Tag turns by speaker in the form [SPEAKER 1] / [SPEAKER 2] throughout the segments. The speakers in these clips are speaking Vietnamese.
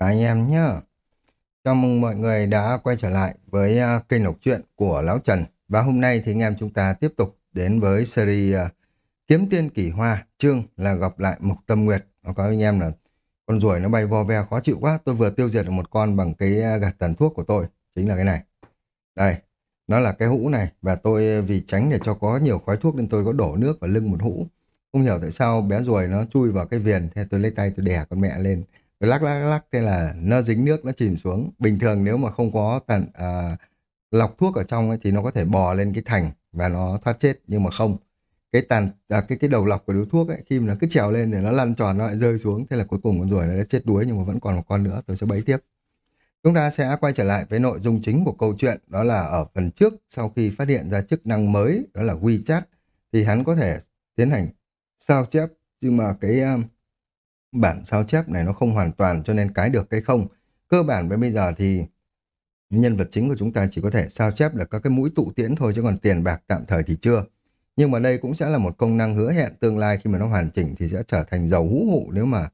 [SPEAKER 1] Chào anh em nhé. Chào mừng mọi người đã quay trở lại với uh, kênh đọc truyện của Lão Trần. Và hôm nay thì anh em chúng ta tiếp tục đến với series uh, Kiếm Tiên Kỳ Hoa, chương là gặp lại Mộc Tâm Nguyệt. Nó có anh em là con ruồi nó bay vo ve khó chịu quá. Tôi vừa tiêu diệt được một con bằng cái à, gạt tàn thuốc của tôi. Chính là cái này. Đây, nó là cái hũ này. Và tôi vì tránh để cho có nhiều khói thuốc nên tôi có đổ nước vào lưng một hũ. Không hiểu tại sao bé ruồi nó chui vào cái viền. Thế tôi lấy tay tôi đè con mẹ lên lắc lắc lắc thế là nó dính nước nó chìm xuống. Bình thường nếu mà không có tàn à, lọc thuốc ở trong ấy, thì nó có thể bò lên cái thành và nó thoát chết nhưng mà không. Cái tàn à, cái cái đầu lọc của điếu thuốc ấy khi mà nó cứ trèo lên thì nó lăn tròn nó lại rơi xuống. Thế là cuối cùng con ruồi nó đã chết đuối nhưng mà vẫn còn một con nữa. Tôi sẽ bấy tiếp. Chúng ta sẽ quay trở lại với nội dung chính của câu chuyện đó là ở phần trước sau khi phát hiện ra chức năng mới đó là WeChat thì hắn có thể tiến hành sao chép. Nhưng mà cái à, bản sao chép này nó không hoàn toàn cho nên cái được cái không. Cơ bản với bây giờ thì nhân vật chính của chúng ta chỉ có thể sao chép được các cái mũi tụ tiễn thôi chứ còn tiền bạc tạm thời thì chưa. Nhưng mà đây cũng sẽ là một công năng hứa hẹn tương lai khi mà nó hoàn chỉnh thì sẽ trở thành giàu hũ hụ nếu mà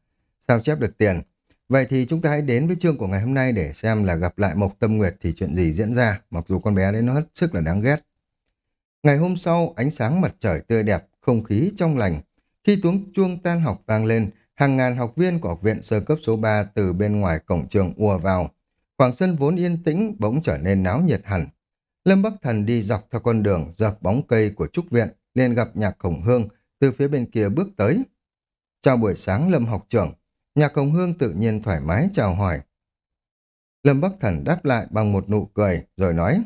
[SPEAKER 1] sao chép được tiền. Vậy thì chúng ta hãy đến với chương của ngày hôm nay để xem là gặp lại Mộc Tâm Nguyệt thì chuyện gì diễn ra, mặc dù con bé đấy nó hết sức là đáng ghét. Ngày hôm sau, ánh sáng mặt trời tươi đẹp, không khí trong lành. Khi tiếng chuông tan học vang lên, hàng ngàn học viên của học viện sơ cấp số 3 từ bên ngoài cổng trường ùa vào. Khoảng sân vốn yên tĩnh bỗng trở nên náo nhiệt hẳn. Lâm Bắc Thần đi dọc theo con đường dọc bóng cây của trúc viện, liền gặp nhạc khổng hương từ phía bên kia bước tới. Chào buổi sáng Lâm học trưởng, nhạc khổng hương tự nhiên thoải mái chào hỏi. Lâm Bắc Thần đáp lại bằng một nụ cười, rồi nói,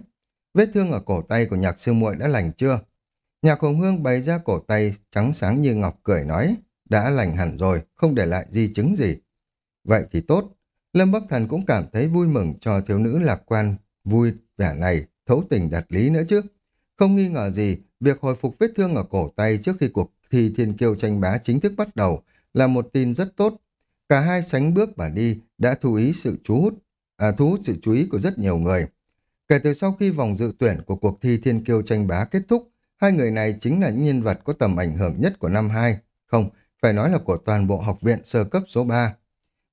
[SPEAKER 1] vết thương ở cổ tay của nhạc sư muội đã lành chưa? Nhạc khổng hương bày ra cổ tay trắng sáng như ngọc cười nói, đã lành hẳn rồi, không để lại di chứng gì. Vậy thì tốt. Lâm Bắc Thần cũng cảm thấy vui mừng cho thiếu nữ lạc quan, vui vẻ này, thấu tình đạt lý nữa chứ. Không nghi ngờ gì, việc hồi phục vết thương ở cổ tay trước khi cuộc thi thiên kiêu tranh bá chính thức bắt đầu là một tin rất tốt. Cả hai sánh bước và đi đã thu ý sự chú hút, à, thu hút sự chú ý của rất nhiều người. Kể từ sau khi vòng dự tuyển của cuộc thi thiên kiêu tranh bá kết thúc, hai người này chính là những nhân vật có tầm ảnh hưởng nhất của năm 2. Không, phải nói là của toàn bộ học viện sơ cấp số 3.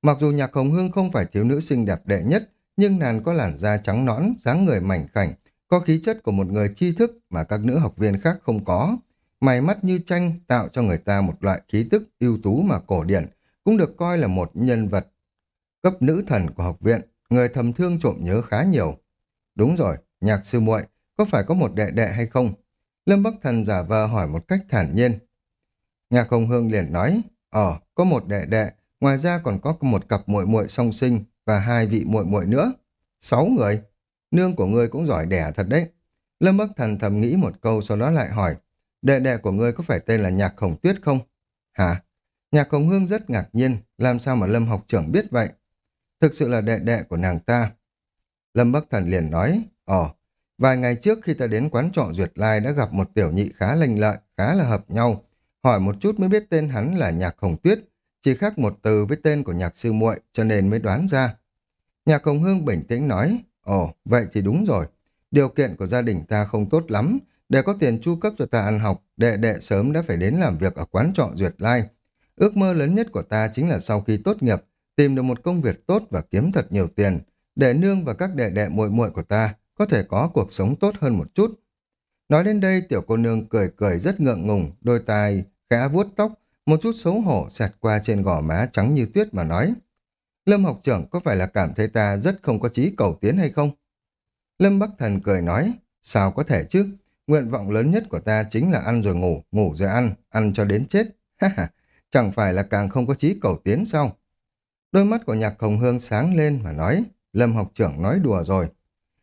[SPEAKER 1] Mặc dù nhạc hồng hương không phải thiếu nữ xinh đẹp đệ nhất, nhưng nàng có làn da trắng nõn, dáng người mảnh khảnh, có khí chất của một người tri thức mà các nữ học viên khác không có. Mày mắt như tranh tạo cho người ta một loại khí tức ưu tú mà cổ điển, cũng được coi là một nhân vật cấp nữ thần của học viện, người thầm thương trộm nhớ khá nhiều. Đúng rồi, nhạc sư muội có phải có một đệ đệ hay không? Lâm Bắc Thần giả vờ hỏi một cách thản nhiên, Nhạc Hồng Hương liền nói, ờ, có một đệ đệ, ngoài ra còn có một cặp muội muội song sinh và hai vị muội muội nữa. Sáu người. Nương của ngươi cũng giỏi đẻ thật đấy. Lâm Bắc Thần thầm nghĩ một câu sau đó lại hỏi, đệ đệ của ngươi có phải tên là Nhạc Hồng Tuyết không? Hả? Nhạc Hồng Hương rất ngạc nhiên, làm sao mà Lâm học trưởng biết vậy? Thực sự là đệ đệ của nàng ta. Lâm Bắc Thần liền nói, ồ, vài ngày trước khi ta đến quán trọ Duyệt Lai đã gặp một tiểu nhị khá lành lợi, khá là hợp nhau, Hỏi một chút mới biết tên hắn là Nhạc Hồng Tuyết, chỉ khác một từ với tên của nhạc sư muội cho nên mới đoán ra. Nhạc Hồng Hương bình tĩnh nói, ồ, vậy thì đúng rồi. Điều kiện của gia đình ta không tốt lắm. Để có tiền chu cấp cho ta ăn học, đệ đệ sớm đã phải đến làm việc ở quán trọ Duyệt Lai. Ước mơ lớn nhất của ta chính là sau khi tốt nghiệp, tìm được một công việc tốt và kiếm thật nhiều tiền, để nương và các đệ đệ muội muội của ta có thể có cuộc sống tốt hơn một chút. Nói đến đây, tiểu cô nương cười cười rất ngượng ngùng, đôi tai khẽ vuốt tóc, một chút xấu hổ xẹt qua trên gò má trắng như tuyết mà nói. Lâm học trưởng có phải là cảm thấy ta rất không có chí cầu tiến hay không? Lâm Bắc Thần cười nói, sao có thể chứ? Nguyện vọng lớn nhất của ta chính là ăn rồi ngủ, ngủ rồi ăn, ăn cho đến chết. Ha ha, chẳng phải là càng không có chí cầu tiến sao? Đôi mắt của nhạc hồng hương sáng lên mà nói, Lâm học trưởng nói đùa rồi.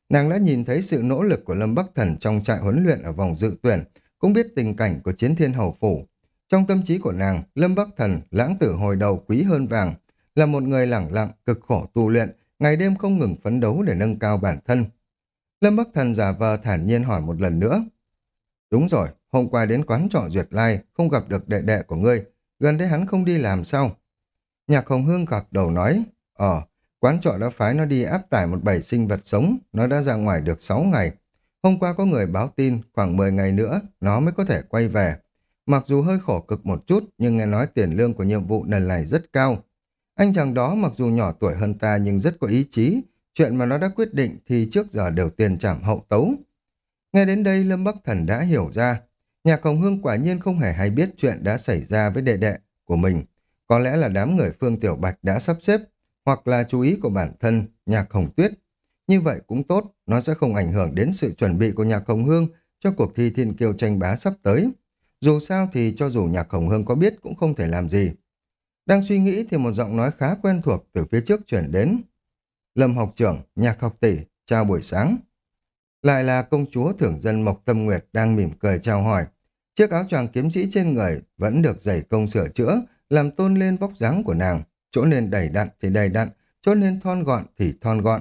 [SPEAKER 1] Nàng đã nhìn thấy sự nỗ lực của Lâm Bắc Thần trong trại huấn luyện ở vòng dự tuyển, cũng biết tình cảnh của chiến thiên hầu phủ, trong tâm trí của nàng, Lâm Bắc Thần, lãng tử hồi đầu quý hơn vàng, là một người lẳng lặng, cực khổ tu luyện, ngày đêm không ngừng phấn đấu để nâng cao bản thân. Lâm Bắc Thần giả vờ thản nhiên hỏi một lần nữa. Đúng rồi, hôm qua đến quán trọ Duyệt Lai, không gặp được đệ đệ của ngươi, gần đây hắn không đi làm sao? Nhạc Hồng Hương gật đầu nói, Ờ, quán trọ đã phái nó đi áp tải một bảy sinh vật sống, nó đã ra ngoài được 6 ngày. Hôm qua có người báo tin, khoảng 10 ngày nữa, nó mới có thể quay về. Mặc dù hơi khổ cực một chút, nhưng nghe nói tiền lương của nhiệm vụ lần này rất cao. Anh chàng đó mặc dù nhỏ tuổi hơn ta nhưng rất có ý chí, chuyện mà nó đã quyết định thì trước giờ đều tiền trảm hậu tấu. Nghe đến đây Lâm Bắc Thần đã hiểu ra, Nhạc Hồng Hương quả nhiên không hề hay biết chuyện đã xảy ra với đệ đệ của mình. Có lẽ là đám người Phương Tiểu Bạch đã sắp xếp, hoặc là chú ý của bản thân Nhạc Hồng Tuyết. Như vậy cũng tốt, nó sẽ không ảnh hưởng đến sự chuẩn bị của Nhạc Hồng Hương cho cuộc thi thiên kiêu tranh bá sắp tới. Dù sao thì cho dù Nhạc Hồng Hương có biết cũng không thể làm gì. Đang suy nghĩ thì một giọng nói khá quen thuộc từ phía trước chuyển đến. Lâm học trưởng, nhạc học tỷ, chào buổi sáng. Lại là công chúa thưởng dân Mộc Tâm Nguyệt đang mỉm cười chào hỏi. Chiếc áo choàng kiếm sĩ trên người vẫn được dày công sửa chữa, làm tôn lên vóc dáng của nàng. Chỗ nên đầy đặn thì đầy đặn, chỗ nên thon gọn thì thon gọn.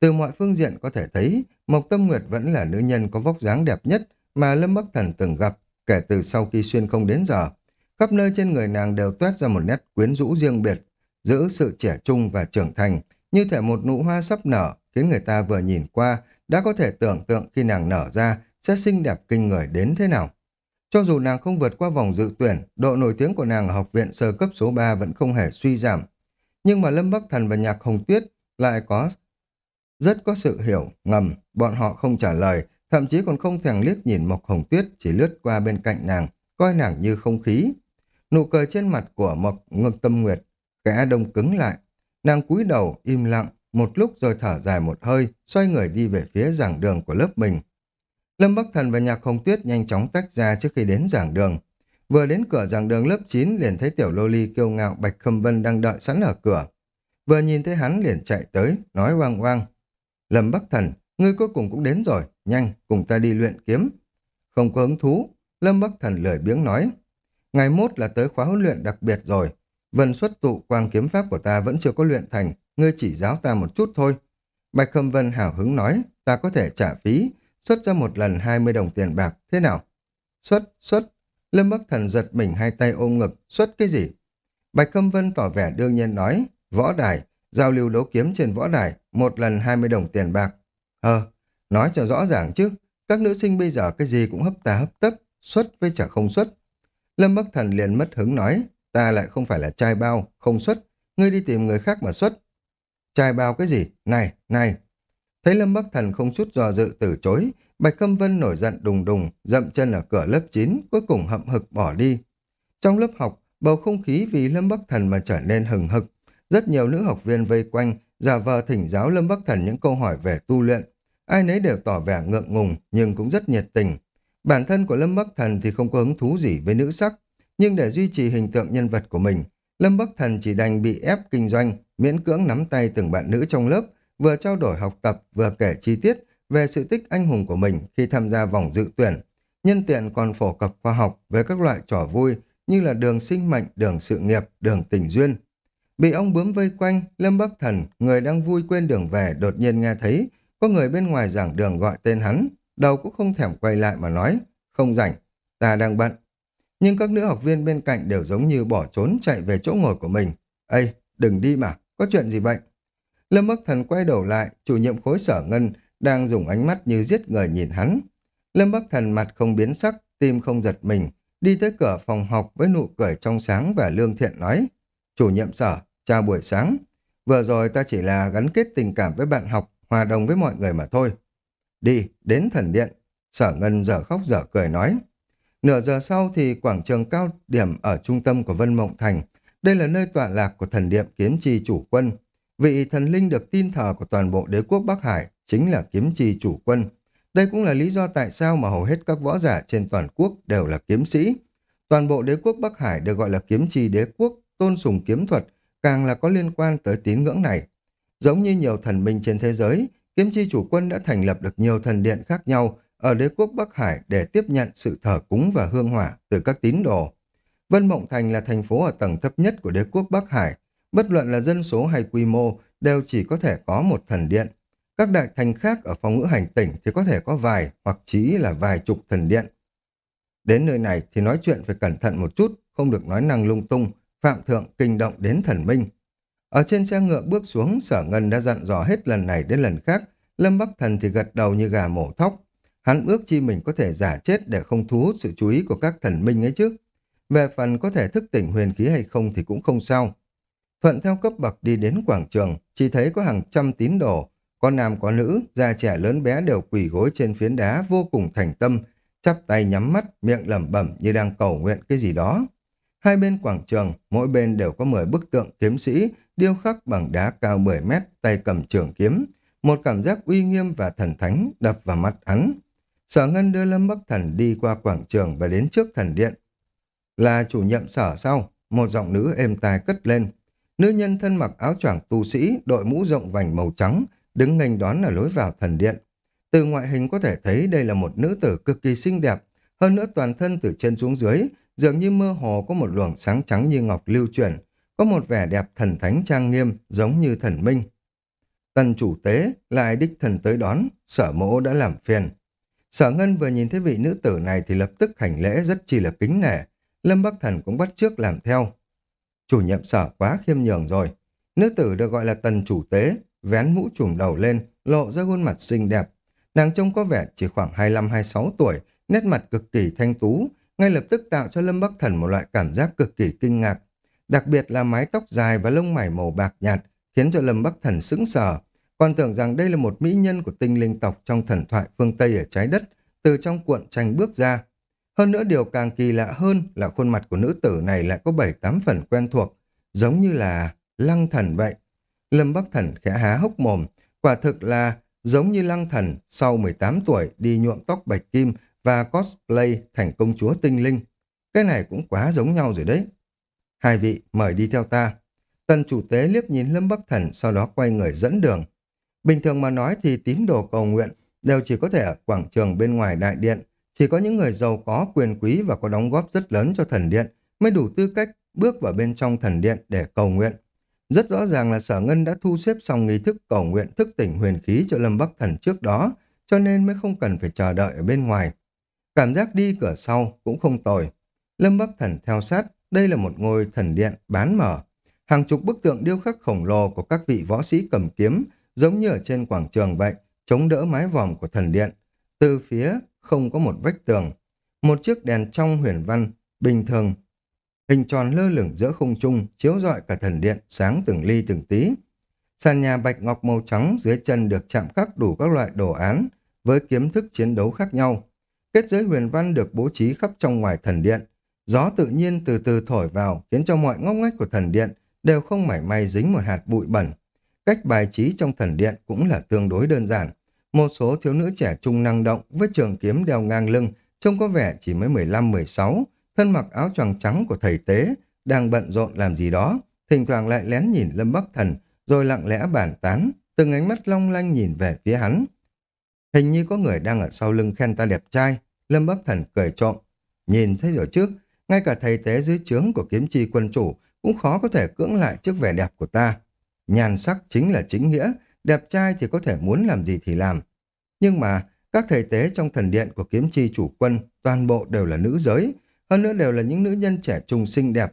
[SPEAKER 1] Từ mọi phương diện có thể thấy, Mộc Tâm Nguyệt vẫn là nữ nhân có vóc dáng đẹp nhất mà Lâm Bắc Thần từng gặp kể từ sau khi xuyên không đến giờ. Khắp nơi trên người nàng đều toát ra một nét quyến rũ riêng biệt, giữ sự trẻ trung và trưởng thành, như thể một nụ hoa sắp nở, khiến người ta vừa nhìn qua đã có thể tưởng tượng khi nàng nở ra sẽ xinh đẹp kinh người đến thế nào. Cho dù nàng không vượt qua vòng dự tuyển, độ nổi tiếng của nàng ở học viện sơ cấp số 3 vẫn không hề suy giảm. Nhưng mà Lâm Bắc Thần và Nhạc Hồng Tuyết lại có rất có sự hiểu, ngầm, bọn họ không trả lời, thậm chí còn không thèm liếc nhìn Mộc Hồng Tuyết chỉ lướt qua bên cạnh nàng, coi nàng như không khí. Nụ cười trên mặt của Mộc Ngực Tâm Nguyệt kẽ đông cứng lại. Nàng cúi đầu, im lặng, một lúc rồi thở dài một hơi, xoay người đi về phía giảng đường của lớp mình. Lâm Bắc Thần và Nhạc Hồng Tuyết nhanh chóng tách ra trước khi đến giảng đường. Vừa đến cửa giảng đường lớp 9 liền thấy tiểu lô ly kiêu ngạo Bạch Khâm Vân đang đợi sẵn ở cửa. Vừa nhìn thấy hắn liền chạy tới, nói oang oang. Lâm Bắc Thần, ngươi cuối cùng cũng đến rồi, nhanh, cùng ta đi luyện kiếm. Không có hứng thú, Lâm Bắc Thần lười biếng nói. Ngày mốt là tới khóa huấn luyện đặc biệt rồi. Vân xuất tụ quang kiếm pháp của ta vẫn chưa có luyện thành, ngươi chỉ giáo ta một chút thôi. Bạch Khâm Vân hào hứng nói, ta có thể trả phí, xuất ra một lần 20 đồng tiền bạc, thế nào? Xuất, xuất. Lâm Bắc Thần giật mình hai tay ôm ngực, xuất cái gì? Bạch Khâm Vân tỏ vẻ đương nhiên nói, võ đài, giao lưu đấu kiếm trên võ đài, một lần 20 đồng tiền bạc. Ờ, nói cho rõ ràng chứ, các nữ sinh bây giờ cái gì cũng hấp tà hấp tấp, xuất với chả không xuất. Lâm Bắc Thần liền mất hứng nói, ta lại không phải là trai bao, không xuất, ngươi đi tìm người khác mà xuất. Trai bao cái gì? Này, này! Thấy Lâm Bắc Thần không chút do dự từ chối, Bạch Câm Vân nổi giận đùng đùng, dậm chân ở cửa lớp 9, cuối cùng hậm hực bỏ đi. Trong lớp học, bầu không khí vì Lâm Bắc Thần mà trở nên hừng hực. Rất nhiều nữ học viên vây quanh, giả vờ thỉnh giáo Lâm Bắc Thần những câu hỏi về tu luyện. Ai nấy đều tỏ vẻ ngượng ngùng, nhưng cũng rất nhiệt tình. Bản thân của Lâm Bắc Thần thì không có hứng thú gì với nữ sắc, nhưng để duy trì hình tượng nhân vật của mình, Lâm Bắc Thần chỉ đành bị ép kinh doanh, miễn cưỡng nắm tay từng bạn nữ trong lớp, vừa trao đổi học tập, vừa kể chi tiết về sự tích anh hùng của mình khi tham gia vòng dự tuyển. Nhân tiện còn phổ cập khoa học về các loại trò vui như là đường sinh mệnh, đường sự nghiệp, đường tình duyên. Bị ông bướm vây quanh, Lâm Bắc Thần, người đang vui quên đường về, đột nhiên nghe thấy có người bên ngoài giảng đường gọi tên hắn, đầu cũng không thèm quay lại mà nói, không rảnh, ta đang bận. Nhưng các nữ học viên bên cạnh đều giống như bỏ trốn chạy về chỗ ngồi của mình. Ây, đừng đi mà, có chuyện gì vậy? Lâm Bắc Thần quay đầu lại, chủ nhiệm khối sở ngân đang dùng ánh mắt như giết người nhìn hắn. Lâm Bắc Thần mặt không biến sắc, tim không giật mình, đi tới cửa phòng học với nụ cười trong sáng và lương thiện nói. Chủ nhiệm sở, chào buổi sáng. Vừa rồi ta chỉ là gắn kết tình cảm với bạn học, hòa đồng với mọi người mà thôi. Đi, đến thần điện. Sở Ngân dở khóc dở cười nói. Nửa giờ sau thì quảng trường cao điểm ở trung tâm của Vân Mộng Thành. Đây là nơi tọa lạc của thần điện kiếm trì chủ quân. Vị thần linh được tin thờ của toàn bộ đế quốc Bắc Hải chính là kiếm trì chủ quân. Đây cũng là lý do tại sao mà hầu hết các võ giả trên toàn quốc đều là kiếm sĩ. Toàn bộ đế quốc Bắc Hải được gọi là kiếm trì đế quốc, tôn sùng kiếm thuật, càng là có liên quan tới tín ngưỡng này. Giống như nhiều thần minh trên thế giới, kiếm chi chủ quân đã thành lập được nhiều thần điện khác nhau ở đế quốc Bắc Hải để tiếp nhận sự thờ cúng và hương hỏa từ các tín đồ. Vân Mộng Thành là thành phố ở tầng thấp nhất của đế quốc Bắc Hải, bất luận là dân số hay quy mô đều chỉ có thể có một thần điện. Các đại thành khác ở phòng ngữ hành tỉnh thì có thể có vài hoặc chí là vài chục thần điện. Đến nơi này thì nói chuyện phải cẩn thận một chút, không được nói năng lung tung, phạm thượng kinh động đến thần minh. Ở trên xe ngựa bước xuống, sở ngân đã dặn dò hết lần này đến lần khác, Lâm Bắc Thần thì gật đầu như gà mổ thóc. Hắn ước chi mình có thể giả chết để không thu hút sự chú ý của các thần minh ấy chứ. Về phần có thể thức tỉnh huyền khí hay không thì cũng không sao. Thuận theo cấp bậc đi đến quảng trường, chỉ thấy có hàng trăm tín đồ, có nam có nữ, già trẻ lớn bé đều quỳ gối trên phiến đá vô cùng thành tâm, chắp tay nhắm mắt, miệng lẩm bẩm như đang cầu nguyện cái gì đó. Hai bên quảng trường, mỗi bên đều có 10 bức tượng kiếm sĩ, điêu khắc bằng đá cao 10 mét, tay cầm trường kiếm. Một cảm giác uy nghiêm và thần thánh đập vào mắt hắn. Sở Ngân đưa Lâm Bắc Thần đi qua quảng trường và đến trước thần điện. Là chủ nhiệm sở sau, một giọng nữ êm tai cất lên. Nữ nhân thân mặc áo choàng tu sĩ, đội mũ rộng vành màu trắng, đứng nghênh đón ở lối vào thần điện. Từ ngoại hình có thể thấy đây là một nữ tử cực kỳ xinh đẹp, hơn nữa toàn thân từ trên xuống dưới, dường như mơ hồ có một luồng sáng trắng như ngọc lưu chuyển, có một vẻ đẹp thần thánh trang nghiêm giống như thần minh. Tần chủ tế lại đích thần tới đón, sở mộ đã làm phiền. Sở Ngân vừa nhìn thấy vị nữ tử này thì lập tức hành lễ rất chi là kính nể. Lâm Bắc Thần cũng bắt trước làm theo. Chủ nhiệm sở quá khiêm nhường rồi. Nữ tử được gọi là tần chủ tế, vén mũ trùm đầu lên, lộ ra khuôn mặt xinh đẹp. Nàng trông có vẻ chỉ khoảng 25-26 tuổi, nét mặt cực kỳ thanh tú, ngay lập tức tạo cho Lâm Bắc Thần một loại cảm giác cực kỳ kinh ngạc. Đặc biệt là mái tóc dài và lông mày màu bạc nhạt, khiến cho Lâm Bắc Thần sững sờ, còn tưởng rằng đây là một mỹ nhân của tinh linh tộc trong thần thoại phương Tây ở trái đất, từ trong cuộn tranh bước ra. Hơn nữa điều càng kỳ lạ hơn là khuôn mặt của nữ tử này lại có bảy tám phần quen thuộc, giống như là lăng thần vậy. Lâm Bắc Thần khẽ há hốc mồm, quả thực là giống như lăng thần sau 18 tuổi đi nhuộm tóc bạch kim và cosplay thành công chúa tinh linh. Cái này cũng quá giống nhau rồi đấy. Hai vị, mời đi theo ta. Tần chủ tế liếc nhìn Lâm Bắc Thần, sau đó quay người dẫn đường. Bình thường mà nói thì tín đồ cầu nguyện đều chỉ có thể ở quảng trường bên ngoài đại điện. Chỉ có những người giàu có, quyền quý và có đóng góp rất lớn cho thần điện mới đủ tư cách bước vào bên trong thần điện để cầu nguyện. Rất rõ ràng là sở ngân đã thu xếp xong nghi thức cầu nguyện thức tỉnh huyền khí cho Lâm Bắc Thần trước đó, cho nên mới không cần phải chờ đợi ở bên ngoài. Cảm giác đi cửa sau cũng không tồi. Lâm Bắc Thần theo sát, đây là một ngôi thần điện bán mở. Hàng chục bức tượng điêu khắc khổng lồ của các vị võ sĩ cầm kiếm, giống như ở trên quảng trường vậy, chống đỡ mái vòm của thần điện. Từ phía không có một vách tường. Một chiếc đèn trong huyền văn, bình thường, hình tròn lơ lửng giữa không trung, chiếu rọi cả thần điện, sáng từng ly từng tí. Sàn nhà bạch ngọc màu trắng dưới chân được chạm khắc đủ các loại đồ án, với kiếm thức chiến đấu khác nhau. Kết giới huyền văn được bố trí khắp trong ngoài thần điện. Gió tự nhiên từ từ thổi vào khiến cho mọi ngóc ngách của thần điện đều không mảy may dính một hạt bụi bẩn. Cách bài trí trong thần điện cũng là tương đối đơn giản. Một số thiếu nữ trẻ trung năng động với trường kiếm đeo ngang lưng trông có vẻ chỉ mới 15-16, thân mặc áo choàng trắng của thầy tế, đang bận rộn làm gì đó, thỉnh thoảng lại lén nhìn Lâm Bắc Thần, rồi lặng lẽ bàn tán, từng ánh mắt long lanh nhìn về phía hắn. Hình như có người đang ở sau lưng khen ta đẹp trai. Lâm Bắc Thần cười trộm. Nhìn thấy rồi trước, ngay cả thầy tế dưới trướng của kiếm chi quân chủ cũng khó có thể cưỡng lại trước vẻ đẹp của ta. Nhàn sắc chính là chính nghĩa, đẹp trai thì có thể muốn làm gì thì làm. Nhưng mà các thầy tế trong thần điện của kiếm chi chủ quân toàn bộ đều là nữ giới, hơn nữa đều là những nữ nhân trẻ trung xinh đẹp.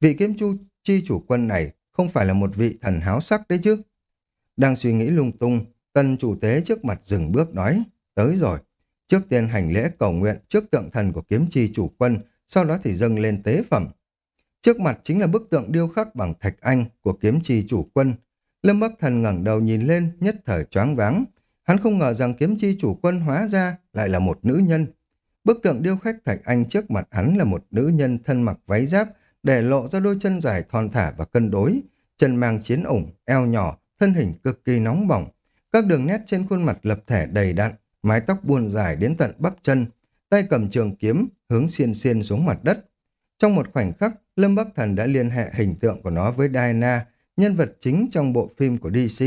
[SPEAKER 1] Vị kiếm chu chi chủ quân này không phải là một vị thần háo sắc đấy chứ. Đang suy nghĩ lung tung, Tần chủ tế trước mặt dừng bước nói, tới rồi. Trước tiên hành lễ cầu nguyện trước tượng thần của kiếm chi chủ quân, sau đó thì dâng lên tế phẩm. Trước mặt chính là bức tượng điêu khắc bằng thạch anh của kiếm trì chủ quân. Lâm Bắc Thần ngẩng đầu nhìn lên, nhất thời choáng váng. Hắn không ngờ rằng kiếm chi chủ quân hóa ra lại là một nữ nhân. Bức tượng điêu khắc thạch anh trước mặt hắn là một nữ nhân thân mặc váy giáp, để lộ ra đôi chân dài thon thả và cân đối, chân mang chiến ủng, eo nhỏ, thân hình cực kỳ nóng bỏng, các đường nét trên khuôn mặt lập thể đầy đặn, mái tóc buồn dài đến tận bắp chân, tay cầm trường kiếm, hướng xiên xiên xuống mặt đất. Trong một khoảnh khắc, Lâm Bắc Thần đã liên hệ hình tượng của nó với Diana, nhân vật chính trong bộ phim của DC.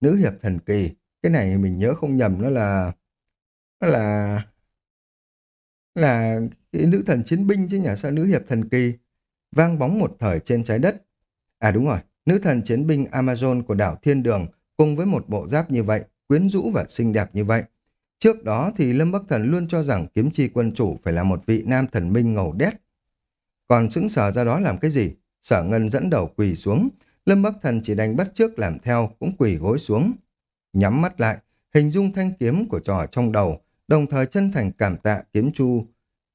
[SPEAKER 1] Nữ hiệp thần kỳ, cái này mình nhớ không nhầm nó là... Nó là... Là cái nữ thần chiến binh chứ nhỉ, sao nữ hiệp thần kỳ? Vang bóng một thời trên trái đất. À đúng rồi, nữ thần chiến binh Amazon của đảo Thiên Đường cùng với một bộ giáp như vậy, quyến rũ và xinh đẹp như vậy. Trước đó thì Lâm Bắc Thần luôn cho rằng kiếm chi quân chủ phải là một vị nam thần minh ngầu đét. Còn sững sờ ra đó làm cái gì? Sở Ngân dẫn đầu quỳ xuống, Lâm Bắc Thần chỉ đành bắt trước làm theo, cũng quỳ gối xuống. Nhắm mắt lại, hình dung thanh kiếm của trò trong đầu, đồng thời chân thành cảm tạ kiếm chu,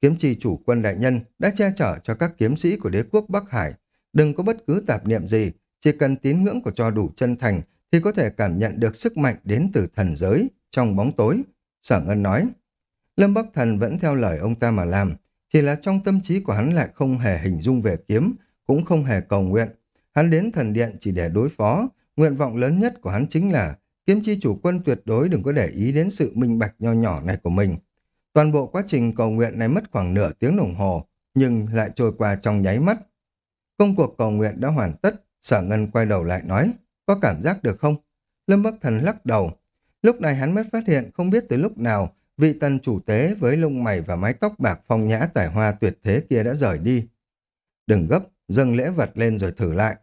[SPEAKER 1] kiếm chi chủ quân đại nhân đã che chở cho các kiếm sĩ của đế quốc Bắc Hải, đừng có bất cứ tạp niệm gì, chỉ cần tín ngưỡng của cho đủ chân thành thì có thể cảm nhận được sức mạnh đến từ thần giới trong bóng tối. Sở Ngân nói, Lâm Bắc Thần vẫn theo lời ông ta mà làm, chỉ là trong tâm trí của hắn lại không hề hình dung về kiếm, cũng không hề cầu nguyện. Hắn đến thần điện chỉ để đối phó, nguyện vọng lớn nhất của hắn chính là kiếm chi chủ quân tuyệt đối đừng có để ý đến sự minh bạch nho nhỏ này của mình. Toàn bộ quá trình cầu nguyện này mất khoảng nửa tiếng đồng hồ, nhưng lại trôi qua trong nháy mắt. Công cuộc cầu nguyện đã hoàn tất, sở ngân quay đầu lại nói, có cảm giác được không? Lâm Bắc Thần lắc đầu. Lúc này hắn mới phát hiện không biết từ lúc nào vị tần chủ tế với lông mày và mái tóc bạc phong nhã tài hoa tuyệt thế kia đã rời đi. Đừng gấp, dâng lễ vật lên rồi thử lại.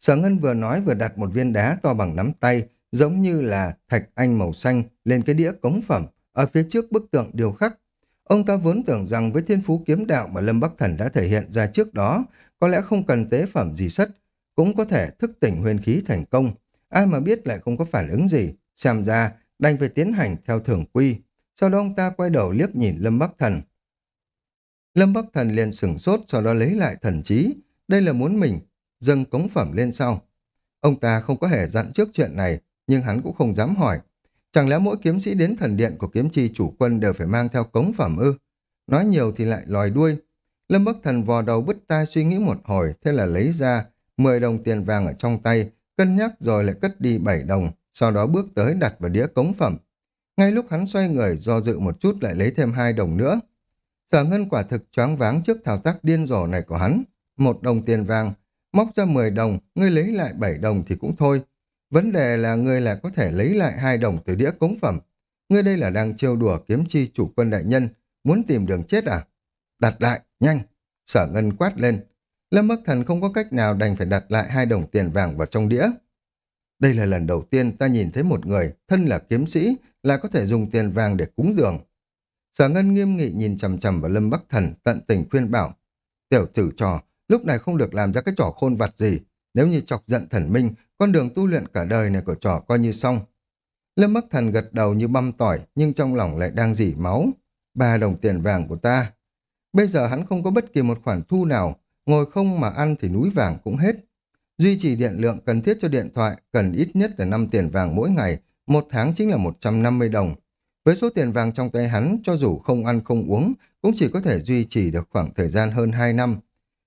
[SPEAKER 1] Sở Ngân vừa nói vừa đặt một viên đá to bằng nắm tay, giống như là thạch anh màu xanh lên cái đĩa cống phẩm ở phía trước bức tượng điều khắc. Ông ta vốn tưởng rằng với thiên phú kiếm đạo mà Lâm Bắc Thần đã thể hiện ra trước đó, có lẽ không cần tế phẩm gì sất, cũng có thể thức tỉnh huyền khí thành công. Ai mà biết lại không có phản ứng gì, xem ra đành phải tiến hành theo thường quy. Sau đó ông ta quay đầu liếc nhìn Lâm Bắc Thần. Lâm Bắc Thần liền sửng sốt sau đó lấy lại thần trí. Đây là muốn mình dâng cống phẩm lên sau. Ông ta không có hề dặn trước chuyện này, nhưng hắn cũng không dám hỏi. Chẳng lẽ mỗi kiếm sĩ đến thần điện của kiếm chi chủ quân đều phải mang theo cống phẩm ư? Nói nhiều thì lại lòi đuôi. Lâm Bắc Thần vò đầu bứt tai suy nghĩ một hồi, thế là lấy ra 10 đồng tiền vàng ở trong tay, cân nhắc rồi lại cất đi 7 đồng, sau đó bước tới đặt vào đĩa cống phẩm. Ngay lúc hắn xoay người do dự một chút lại lấy thêm hai đồng nữa. Sở ngân quả thực choáng váng trước thao tác điên rồ này của hắn. Một đồng tiền vàng, móc ra 10 đồng, ngươi lấy lại 7 đồng thì cũng thôi. Vấn đề là ngươi lại có thể lấy lại hai đồng từ đĩa cống phẩm. Ngươi đây là đang trêu đùa kiếm chi chủ quân đại nhân, muốn tìm đường chết à? Đặt lại, nhanh! Sở ngân quát lên. Lâm Bắc Thần không có cách nào đành phải đặt lại hai đồng tiền vàng vào trong đĩa. Đây là lần đầu tiên ta nhìn thấy một người, thân là kiếm sĩ, lại có thể dùng tiền vàng để cúng dường. Sở Ngân nghiêm nghị nhìn chằm chằm vào Lâm Bắc Thần, tận tình khuyên bảo. Tiểu tử trò, lúc này không được làm ra cái trò khôn vặt gì. Nếu như chọc giận thần minh, con đường tu luyện cả đời này của trò coi như xong. Lâm Bắc Thần gật đầu như băm tỏi, nhưng trong lòng lại đang dỉ máu. Ba đồng tiền vàng của ta. Bây giờ hắn không có bất kỳ một khoản thu nào, ngồi không mà ăn thì núi vàng cũng hết. Duy trì điện lượng cần thiết cho điện thoại cần ít nhất là 5 tiền vàng mỗi ngày, một tháng chính là 150 đồng. Với số tiền vàng trong tay hắn, cho dù không ăn không uống, cũng chỉ có thể duy trì được khoảng thời gian hơn 2 năm.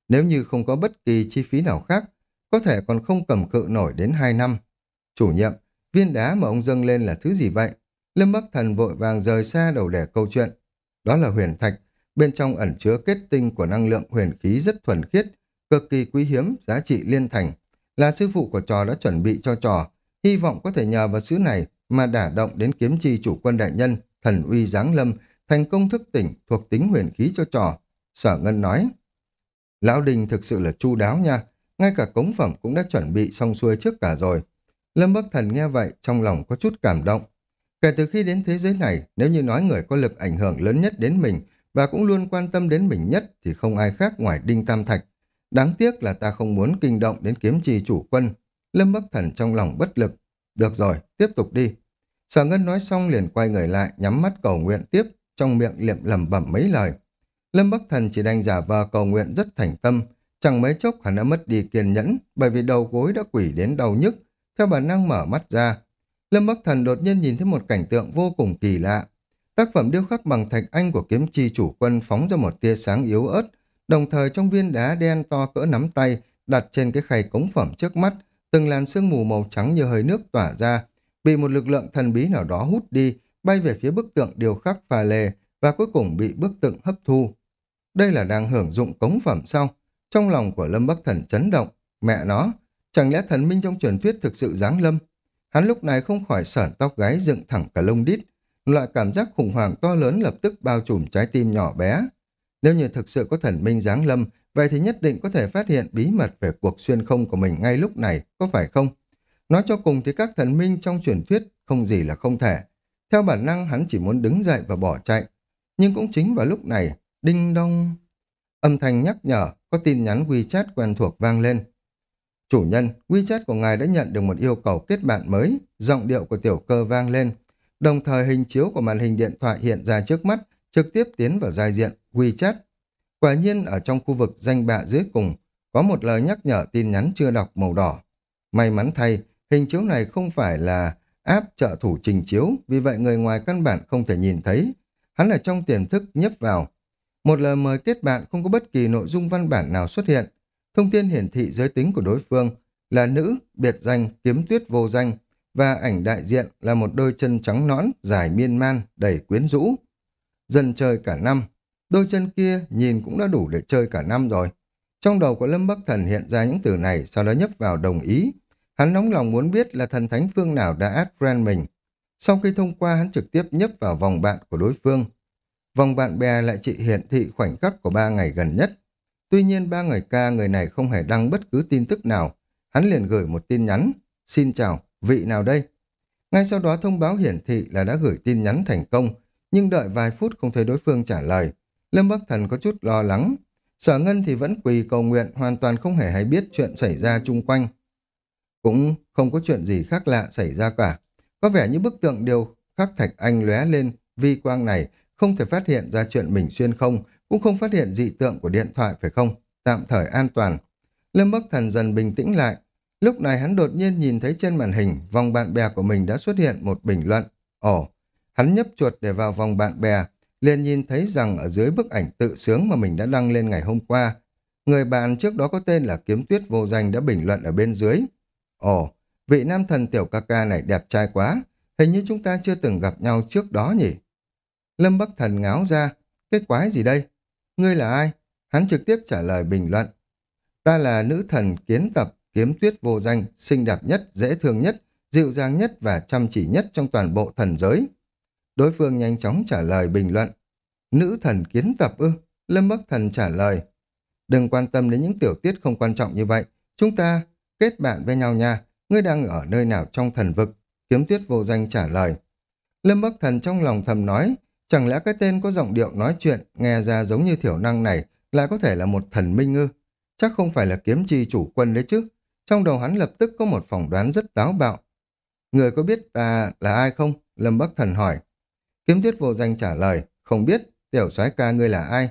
[SPEAKER 1] Nếu như không có bất kỳ chi phí nào khác, có thể còn không cầm cự nổi đến 2 năm. Chủ nhiệm, viên đá mà ông dâng lên là thứ gì vậy? Lâm Bắc Thần vội vàng rời xa đầu đẻ câu chuyện. Đó là huyền thạch, bên trong ẩn chứa kết tinh của năng lượng huyền khí rất thuần khiết, cực kỳ quý hiếm, giá trị liên thành. Là sư phụ của trò đã chuẩn bị cho trò, hy vọng có thể nhờ vào sứ này mà đả động đến kiếm chi chủ quân đại nhân, thần uy giáng lâm, thành công thức tỉnh thuộc tính huyền khí cho trò. Sở Ngân nói, Lão Đình thực sự là chu đáo nha, ngay cả cống phẩm cũng đã chuẩn bị xong xuôi trước cả rồi. Lâm Bắc Thần nghe vậy, trong lòng có chút cảm động. Kể từ khi đến thế giới này, nếu như nói người có lực ảnh hưởng lớn nhất đến mình và cũng luôn quan tâm đến mình nhất thì không ai khác ngoài Đinh Tam Thạch. Đáng tiếc là ta không muốn kinh động đến kiếm trì chủ quân. Lâm Bắc Thần trong lòng bất lực. Được rồi, tiếp tục đi. Sở Ngân nói xong liền quay người lại, nhắm mắt cầu nguyện tiếp, trong miệng liệm lẩm bẩm mấy lời. Lâm Bắc Thần chỉ đành giả vờ cầu nguyện rất thành tâm, chẳng mấy chốc hắn đã mất đi kiên nhẫn, bởi vì đầu gối đã quỷ đến đau nhức, theo bản năng mở mắt ra. Lâm Bắc Thần đột nhiên nhìn thấy một cảnh tượng vô cùng kỳ lạ. Tác phẩm điêu khắc bằng thạch anh của kiếm chi chủ quân phóng ra một tia sáng yếu ớt, đồng thời trong viên đá đen to cỡ nắm tay đặt trên cái khay cống phẩm trước mắt, từng làn sương mù màu trắng như hơi nước tỏa ra, bị một lực lượng thần bí nào đó hút đi, bay về phía bức tượng điều khắc pha lê và cuối cùng bị bức tượng hấp thu. Đây là đang hưởng dụng cống phẩm sao? Trong lòng của Lâm Bắc Thần chấn động, mẹ nó, chẳng lẽ thần minh trong truyền thuyết thực sự giáng lâm? Hắn lúc này không khỏi sởn tóc gáy dựng thẳng cả lông đít, loại cảm giác khủng hoảng to lớn lập tức bao trùm trái tim nhỏ bé. Nếu như thực sự có thần minh giáng lâm, vậy thì nhất định có thể phát hiện bí mật về cuộc xuyên không của mình ngay lúc này, có phải không? Nói cho cùng thì các thần minh trong truyền thuyết không gì là không thể. Theo bản năng hắn chỉ muốn đứng dậy và bỏ chạy. Nhưng cũng chính vào lúc này, đinh đông... Âm thanh nhắc nhở, có tin nhắn WeChat quen thuộc vang lên. Chủ nhân, WeChat của ngài đã nhận được một yêu cầu kết bạn mới, giọng điệu của tiểu cơ vang lên. Đồng thời hình chiếu của màn hình điện thoại hiện ra trước mắt, trực tiếp tiến vào giai diện WeChat. Quả nhiên ở trong khu vực danh bạ dưới cùng, có một lời nhắc nhở tin nhắn chưa đọc màu đỏ. May mắn thay, hình chiếu này không phải là app trợ thủ trình chiếu, vì vậy người ngoài căn bản không thể nhìn thấy. Hắn ở trong tiềm thức nhấp vào. Một lời mời kết bạn không có bất kỳ nội dung văn bản nào xuất hiện. Thông tin hiển thị giới tính của đối phương là nữ, biệt danh, kiếm tuyết vô danh, và ảnh đại diện là một đôi chân trắng nõn, dài miên man, đầy quyến rũ. Dần chơi cả năm, đôi chân kia nhìn cũng đã đủ để chơi cả năm rồi. Trong đầu của Lâm Bắc Thần hiện ra những từ này, sau đó nhấp vào đồng ý. Hắn nóng lòng muốn biết là thần thánh phương nào đã add friend mình. Sau khi thông qua, hắn trực tiếp nhấp vào vòng bạn của đối phương. Vòng bạn bè lại chỉ hiển thị khoảnh khắc của ba ngày gần nhất. Tuy nhiên ba người ca người này không hề đăng bất cứ tin tức nào. Hắn liền gửi một tin nhắn. Xin chào, vị nào đây? Ngay sau đó thông báo hiển thị là đã gửi tin nhắn thành công, nhưng đợi vài phút không thấy đối phương trả lời. Lâm Bắc Thần có chút lo lắng. Sở Ngân thì vẫn quỳ cầu nguyện, hoàn toàn không hề hay biết chuyện xảy ra chung quanh. Cũng không có chuyện gì khác lạ xảy ra cả. Có vẻ như bức tượng điều khắc thạch anh lóe lên, vi quang này không thể phát hiện ra chuyện mình xuyên không, cũng không phát hiện dị tượng của điện thoại phải không? Tạm thời an toàn. Lâm Bắc Thần dần bình tĩnh lại. Lúc này hắn đột nhiên nhìn thấy trên màn hình vòng bạn bè của mình đã xuất hiện một bình luận. Ồ, hắn nhấp chuột để vào vòng bạn bè, liền nhìn thấy rằng ở dưới bức ảnh tự sướng mà mình đã đăng lên ngày hôm qua, người bạn trước đó có tên là Kiếm Tuyết Vô Danh đã bình luận ở bên dưới. Ồ, vị nam thần tiểu ca ca này đẹp trai quá, hình như chúng ta chưa từng gặp nhau trước đó nhỉ? Lâm Bắc Thần ngáo ra, cái quái gì đây? Ngươi là ai? Hắn trực tiếp trả lời bình luận. Ta là nữ thần kiến tập, kiếm tuyết vô danh, xinh đẹp nhất, dễ thương nhất, dịu dàng nhất và chăm chỉ nhất trong toàn bộ thần giới. Đối phương nhanh chóng trả lời bình luận. Nữ thần kiến tập ư? Lâm Bắc Thần trả lời. Đừng quan tâm đến những tiểu tiết không quan trọng như vậy. Chúng ta kết bạn với nhau nha. Ngươi đang ở nơi nào trong thần vực? Kiếm tuyết vô danh trả lời. Lâm Bắc Thần trong lòng thầm nói, chẳng lẽ cái tên có giọng điệu nói chuyện, nghe ra giống như thiểu năng này, lại có thể là một thần minh ư? Chắc không phải là kiếm chi chủ quân đấy chứ. Trong đầu hắn lập tức có một phỏng đoán rất táo bạo. Người có biết ta là ai không? Lâm Bắc Thần hỏi. Kiếm tuyết vô danh trả lời, không biết, tiểu soái ca ngươi là ai?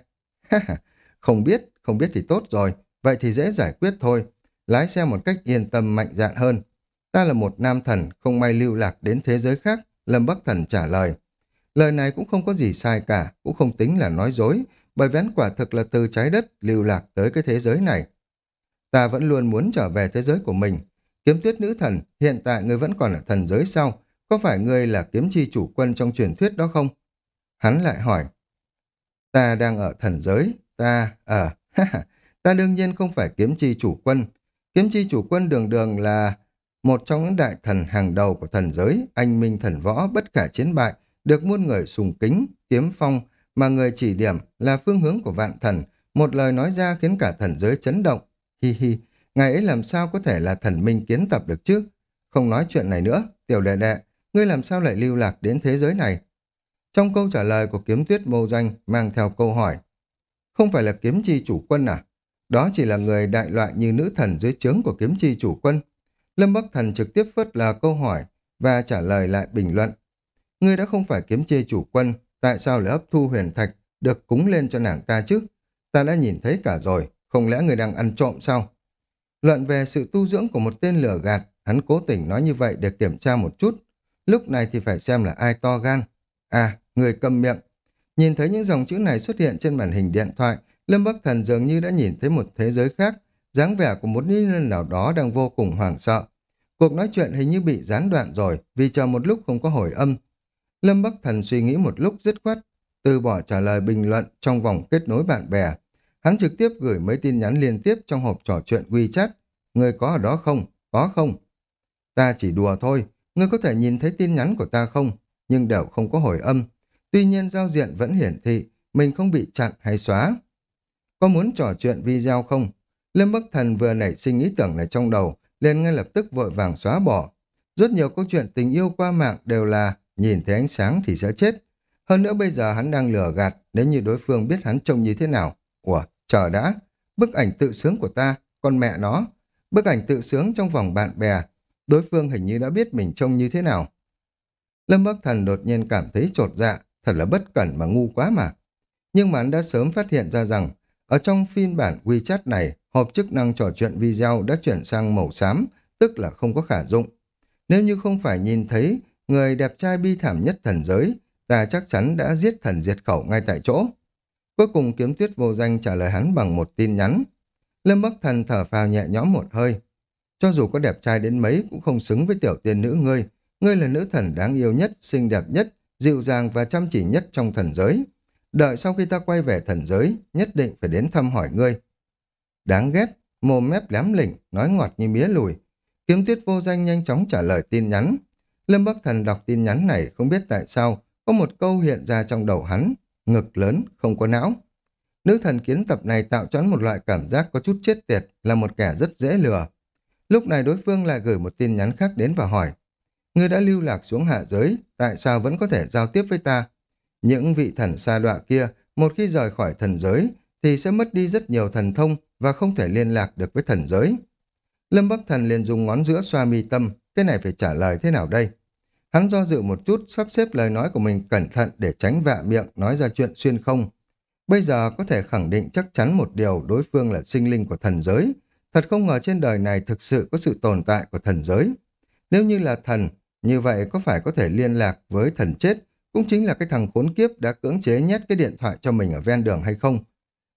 [SPEAKER 1] không biết, không biết thì tốt rồi, vậy thì dễ giải quyết thôi. Lái xe một cách yên tâm mạnh dạn hơn. Ta là một nam thần, không may lưu lạc đến thế giới khác, Lâm Bắc Thần trả lời. Lời này cũng không có gì sai cả, cũng không tính là nói dối, bởi vén quả thực là từ trái đất lưu lạc tới cái thế giới này. Ta vẫn luôn muốn trở về thế giới của mình. Kiếm tuyết nữ thần, hiện tại ngươi vẫn còn ở thần giới sau, có phải ngươi là kiếm chi chủ quân trong truyền thuyết đó không? Hắn lại hỏi. Ta đang ở thần giới, ta ờ, ở... ta đương nhiên không phải kiếm chi chủ quân. Kiếm chi chủ quân đường đường là một trong những đại thần hàng đầu của thần giới, anh minh thần võ bất khả chiến bại, được muôn người sùng kính, kiếm phong, mà người chỉ điểm là phương hướng của vạn thần, một lời nói ra khiến cả thần giới chấn động. Hi hi, ngài ấy làm sao có thể là thần minh kiến tập được chứ? Không nói chuyện này nữa, tiểu đệ đệ, ngươi làm sao lại lưu lạc đến thế giới này? Trong câu trả lời của kiếm tuyết vô danh mang theo câu hỏi. Không phải là kiếm chi chủ quân à? Đó chỉ là người đại loại như nữ thần dưới trướng của kiếm chi chủ quân. Lâm Bắc Thần trực tiếp phớt là câu hỏi và trả lời lại bình luận. Ngươi đã không phải kiếm chi chủ quân, tại sao lại ấp thu huyền thạch được cúng lên cho nàng ta chứ? Ta đã nhìn thấy cả rồi, không lẽ người đang ăn trộm sao? Luận về sự tu dưỡng của một tên lửa gạt, hắn cố tình nói như vậy để kiểm tra một chút. Lúc này thì phải xem là ai to gan. À, người cầm miệng. Nhìn thấy những dòng chữ này xuất hiện trên màn hình điện thoại, Lâm Bắc Thần dường như đã nhìn thấy một thế giới khác, dáng vẻ của một nữ nhân nào đó đang vô cùng hoảng sợ. Cuộc nói chuyện hình như bị gián đoạn rồi vì chờ một lúc không có hồi âm. Lâm Bắc Thần suy nghĩ một lúc dứt khoát, từ bỏ trả lời bình luận trong vòng kết nối bạn bè. Hắn trực tiếp gửi mấy tin nhắn liên tiếp trong hộp trò chuyện WeChat. Người có ở đó không? Có không? Ta chỉ đùa thôi, ngươi có thể nhìn thấy tin nhắn của ta không? Nhưng đều không có hồi âm. Tuy nhiên giao diện vẫn hiển thị, mình không bị chặn hay xóa. Có muốn trò chuyện video không? Lâm Bắc Thần vừa nảy sinh ý tưởng này trong đầu, liền ngay lập tức vội vàng xóa bỏ. Rất nhiều câu chuyện tình yêu qua mạng đều là nhìn thấy ánh sáng thì sẽ chết. Hơn nữa bây giờ hắn đang lừa gạt, nếu như đối phương biết hắn trông như thế nào. Ủa, chờ đã, bức ảnh tự sướng của ta, con mẹ nó. Bức ảnh tự sướng trong vòng bạn bè, đối phương hình như đã biết mình trông như thế nào. Lâm Bắc Thần đột nhiên cảm thấy trột dạ, thật là bất cẩn mà ngu quá mà. Nhưng mà hắn đã sớm phát hiện ra rằng, ở trong phiên bản WeChat này, hộp chức năng trò chuyện video đã chuyển sang màu xám, tức là không có khả dụng. Nếu như không phải nhìn thấy người đẹp trai bi thảm nhất thần giới, ta chắc chắn đã giết thần diệt khẩu ngay tại chỗ. Cuối cùng kiếm tuyết vô danh trả lời hắn bằng một tin nhắn. Lâm Bắc Thần thở phào nhẹ nhõm một hơi. Cho dù có đẹp trai đến mấy cũng không xứng với tiểu tiên nữ ngươi. Ngươi là nữ thần đáng yêu nhất, xinh đẹp nhất, dịu dàng và chăm chỉ nhất trong thần giới. Đợi sau khi ta quay về thần giới, nhất định phải đến thăm hỏi ngươi. Đáng ghét, mồm mép lém lỉnh, nói ngọt như mía lùi. Kiếm tuyết vô danh nhanh chóng trả lời tin nhắn. Lâm Bắc Thần đọc tin nhắn này không biết tại sao, có một câu hiện ra trong đầu hắn, ngực lớn, không có não. Nữ thần kiến tập này tạo cho hắn một loại cảm giác có chút chết tiệt, là một kẻ rất dễ lừa. Lúc này đối phương lại gửi một tin nhắn khác đến và hỏi, Ngươi đã lưu lạc xuống hạ giới, tại sao vẫn có thể giao tiếp với ta? Những vị thần xa đọa kia, một khi rời khỏi thần giới, thì sẽ mất đi rất nhiều thần thông và không thể liên lạc được với thần giới. Lâm Bắc Thần liền dùng ngón giữa xoa mi tâm, cái này phải trả lời thế nào đây? Hắn do dự một chút, sắp xếp lời nói của mình cẩn thận để tránh vạ miệng nói ra chuyện xuyên không. Bây giờ có thể khẳng định chắc chắn một điều đối phương là sinh linh của thần giới. Thật không ngờ trên đời này thực sự có sự tồn tại của thần giới. Nếu như là thần, như vậy có phải có thể liên lạc với thần chết, cũng chính là cái thằng khốn kiếp đã cưỡng chế nhét cái điện thoại cho mình ở ven đường hay không?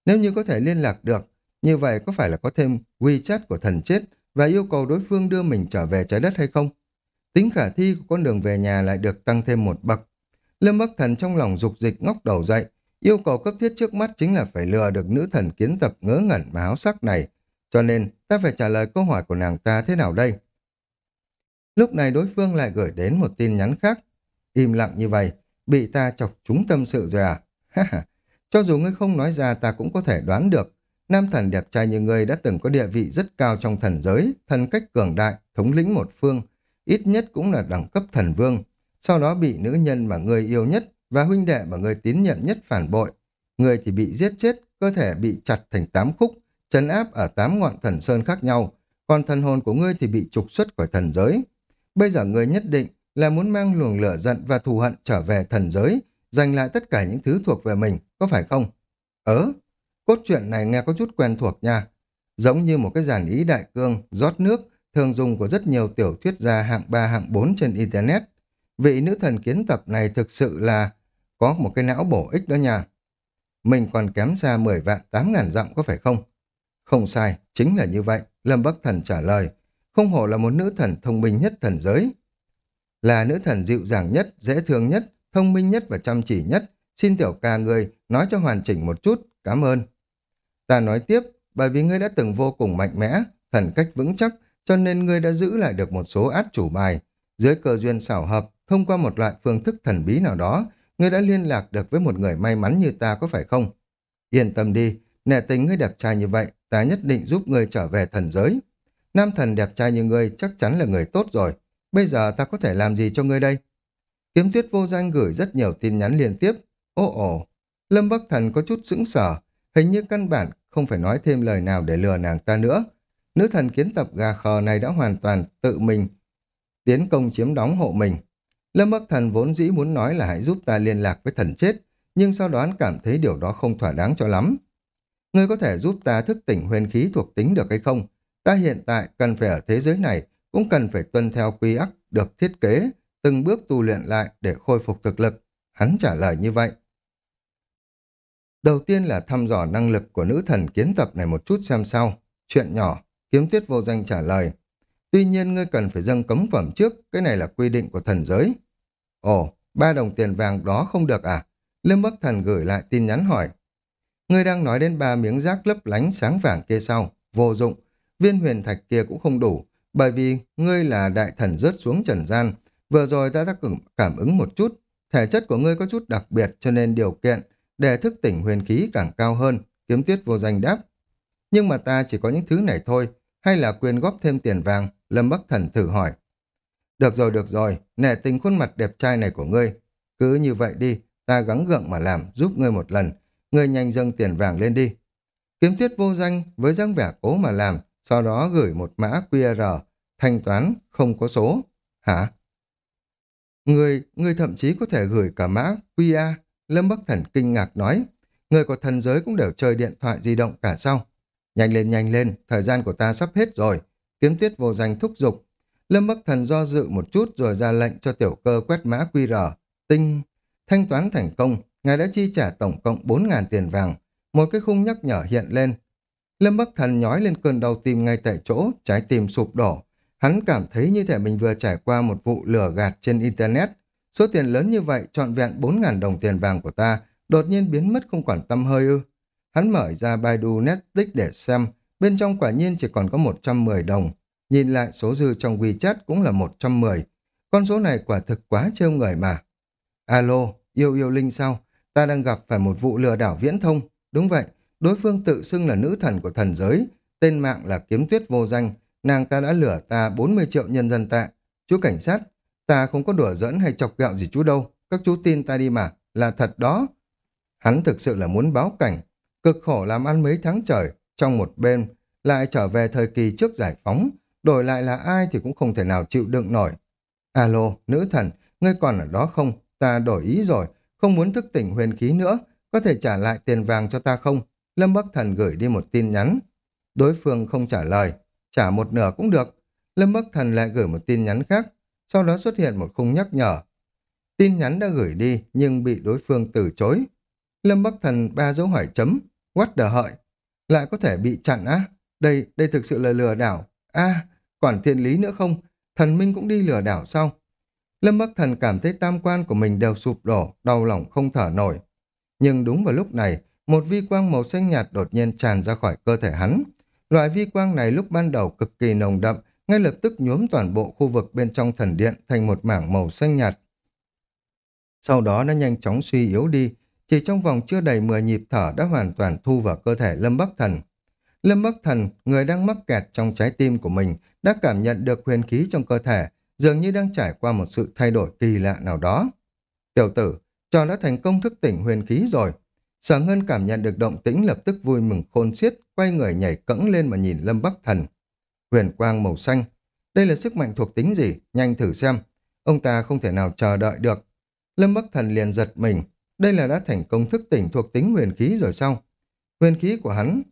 [SPEAKER 1] Nếu như có thể liên lạc được, như vậy có phải là có thêm WeChat của thần chết và yêu cầu đối phương đưa mình trở về trái đất hay không? Tính khả thi của con đường về nhà lại được tăng thêm một bậc. Lâm Bắc Thần trong lòng dục dịch ngóc đầu dậy, yêu cầu cấp thiết trước mắt chính là phải lừa được nữ thần kiến tập ngớ ngẩn và háo sắc này. Cho nên, ta phải trả lời câu hỏi của nàng ta thế nào đây? Lúc này đối phương lại gửi đến một tin nhắn khác. Im lặng như vậy, bị ta chọc trúng tâm sự rồi à? Cho dù ngươi không nói ra ta cũng có thể đoán được. Nam thần đẹp trai như ngươi đã từng có địa vị rất cao trong thần giới, thần cách cường đại, thống lĩnh một phương, ít nhất cũng là đẳng cấp thần vương. Sau đó bị nữ nhân mà ngươi yêu nhất và huynh đệ mà ngươi tín nhiệm nhất phản bội. Ngươi thì bị giết chết, cơ thể bị chặt thành tám khúc, chấn áp ở tám ngọn thần sơn khác nhau, còn thần hồn của ngươi thì bị trục xuất khỏi thần giới. Bây giờ ngươi nhất định là muốn mang luồng lửa giận và thù hận trở về thần giới, giành lại tất cả những thứ thuộc về mình, có phải không? Ớ, cốt truyện này nghe có chút quen thuộc nha. Giống như một cái giản ý đại cương, rót nước, thường dùng của rất nhiều tiểu thuyết gia hạng 3 hạng 4 trên Internet. Vị nữ thần kiến tập này thực sự là có một cái não bổ ích đó nha. Mình còn kém xa 10 vạn 8 ngàn dặm có phải không? Không sai, chính là như vậy, Lâm Bắc Thần trả lời. Không hổ là một nữ thần thông minh nhất thần giới. Là nữ thần dịu dàng nhất, dễ thương nhất, thông minh nhất và chăm chỉ nhất. Xin tiểu ca người nói cho hoàn chỉnh một chút, cảm ơn. Ta nói tiếp, bởi vì ngươi đã từng vô cùng mạnh mẽ, thần cách vững chắc, cho nên ngươi đã giữ lại được một số át chủ bài. Dưới cơ duyên xảo hợp, thông qua một loại phương thức thần bí nào đó, ngươi đã liên lạc được với một người may mắn như ta có phải không? Yên tâm đi, nể tình ngươi đẹp trai như vậy, ta nhất định giúp ngươi trở về thần giới. Nam thần đẹp trai như ngươi chắc chắn là người tốt rồi. Bây giờ ta có thể làm gì cho ngươi đây? Kiếm tuyết vô danh gửi rất nhiều tin nhắn liên tiếp. Ô ồ, Lâm Bắc Thần có chút sững sờ, hình như căn bản không phải nói thêm lời nào để lừa nàng ta nữa. Nữ thần kiến tập gà khờ này đã hoàn toàn tự mình tiến công chiếm đóng hộ mình. Lâm Bắc Thần vốn dĩ muốn nói là hãy giúp ta liên lạc với thần chết, nhưng sau đó hắn cảm thấy điều đó không thỏa đáng cho lắm. Ngươi có thể giúp ta thức tỉnh huyền khí thuộc tính được hay không? Ta hiện tại cần phải ở thế giới này, cũng cần phải tuân theo quy ắc được thiết kế, từng bước tu luyện lại để khôi phục thực lực. Hắn trả lời như vậy. Đầu tiên là thăm dò năng lực của nữ thần kiến tập này một chút xem sau. Chuyện nhỏ, kiếm tuyết vô danh trả lời. Tuy nhiên ngươi cần phải dâng cống phẩm trước, cái này là quy định của thần giới. Ồ, ba đồng tiền vàng đó không được à? Lâm Bắc Thần gửi lại tin nhắn hỏi. Ngươi đang nói đến ba miếng rác lấp lánh sáng vàng kia sau, vô dụng, viên huyền thạch kia cũng không đủ, bởi vì ngươi là đại thần rớt xuống trần gian. Vừa rồi ta đã cảm ứng một chút, thể chất của ngươi có chút đặc biệt cho nên điều kiện để thức tỉnh huyền khí càng cao hơn, kiếm tuyết vô danh đáp. Nhưng mà ta chỉ có những thứ này thôi, hay là quyên góp thêm tiền vàng, Lâm Bắc Thần thử hỏi. Được rồi, được rồi, nể tình khuôn mặt đẹp trai này của ngươi. Cứ như vậy đi, ta gắng gượng mà làm, giúp ngươi một lần. Ngươi nhanh dâng tiền vàng lên đi. Kiếm tuyết vô danh với dáng vẻ cố mà làm, sau đó gửi một mã QR, thanh toán không có số. Hả? Người, người thậm chí có thể gửi cả mã QR. Lâm Bắc Thần kinh ngạc nói, người của thần giới cũng đều chơi điện thoại di động cả sau Nhanh lên nhanh lên, thời gian của ta sắp hết rồi. Kiếm tiết vô danh thúc giục. Lâm Bắc Thần do dự một chút rồi ra lệnh cho tiểu cơ quét mã QR. Tinh, thanh toán thành công, ngài đã chi trả tổng cộng 4.000 tiền vàng. Một cái khung nhắc nhở hiện lên. Lâm Bắc Thần nhói lên cơn đau tim ngay tại chỗ, trái tim sụp đổ. Hắn cảm thấy như thể mình vừa trải qua một vụ lừa gạt trên Internet. Số tiền lớn như vậy, trọn vẹn 4.000 đồng tiền vàng của ta, đột nhiên biến mất không quản tâm hơi ư. Hắn mở ra Baidu Netflix để xem, bên trong quả nhiên chỉ còn có 110 đồng. Nhìn lại số dư trong WeChat cũng là 110. Con số này quả thực quá trêu người mà. Alo, yêu yêu Linh sao? Ta đang gặp phải một vụ lừa đảo viễn thông. Đúng vậy, đối phương tự xưng là nữ thần của thần giới, tên mạng là kiếm tuyết vô danh. Nàng ta đã lừa ta 40 triệu nhân dân tệ. Chú cảnh sát, ta không có đùa dẫn hay chọc gạo gì chú đâu. Các chú tin ta đi mà, là thật đó. Hắn thực sự là muốn báo cảnh. Cực khổ làm ăn mấy tháng trời, trong một bên, lại trở về thời kỳ trước giải phóng. Đổi lại là ai thì cũng không thể nào chịu đựng nổi. Alo, nữ thần, ngươi còn ở đó không? Ta đổi ý rồi, không muốn thức tỉnh huyền khí nữa. Có thể trả lại tiền vàng cho ta không? Lâm Bắc Thần gửi đi một tin nhắn. Đối phương không trả lời. Trả một nửa cũng được. Lâm Bắc Thần lại gửi một tin nhắn khác. Sau đó xuất hiện một khung nhắc nhở. Tin nhắn đã gửi đi nhưng bị đối phương từ chối. Lâm Bắc Thần ba dấu hỏi chấm. What the hợi? Lại có thể bị chặn á? Đây, đây thực sự là lừa đảo. a còn thiên lý nữa không? Thần Minh cũng đi lừa đảo sao? Lâm Bắc Thần cảm thấy tam quan của mình đều sụp đổ, đau lòng không thở nổi. Nhưng đúng vào lúc này, một vi quang màu xanh nhạt đột nhiên tràn ra khỏi cơ thể hắn. Loại vi quang này lúc ban đầu cực kỳ nồng đậm, ngay lập tức nhuốm toàn bộ khu vực bên trong thần điện thành một mảng màu xanh nhạt. Sau đó nó nhanh chóng suy yếu đi, chỉ trong vòng chưa đầy 10 nhịp thở đã hoàn toàn thu vào cơ thể Lâm Bắc Thần. Lâm Bắc Thần, người đang mắc kẹt trong trái tim của mình, đã cảm nhận được huyền khí trong cơ thể, dường như đang trải qua một sự thay đổi kỳ lạ nào đó. Tiểu tử, trò đã thành công thức tỉnh huyền khí rồi. Sở Ngân cảm nhận được động tĩnh lập tức vui mừng khôn xiết, quay người nhảy cẫng lên mà nhìn Lâm Bắc Thần. Huyền quang màu xanh. Đây là sức mạnh thuộc tính gì? Nhanh thử xem. Ông ta không thể nào chờ đợi được. Lâm Bắc Thần liền giật mình. Đây là đã thành công thức tỉnh thuộc tính huyền khí rồi sao? Huyền khí của hắn.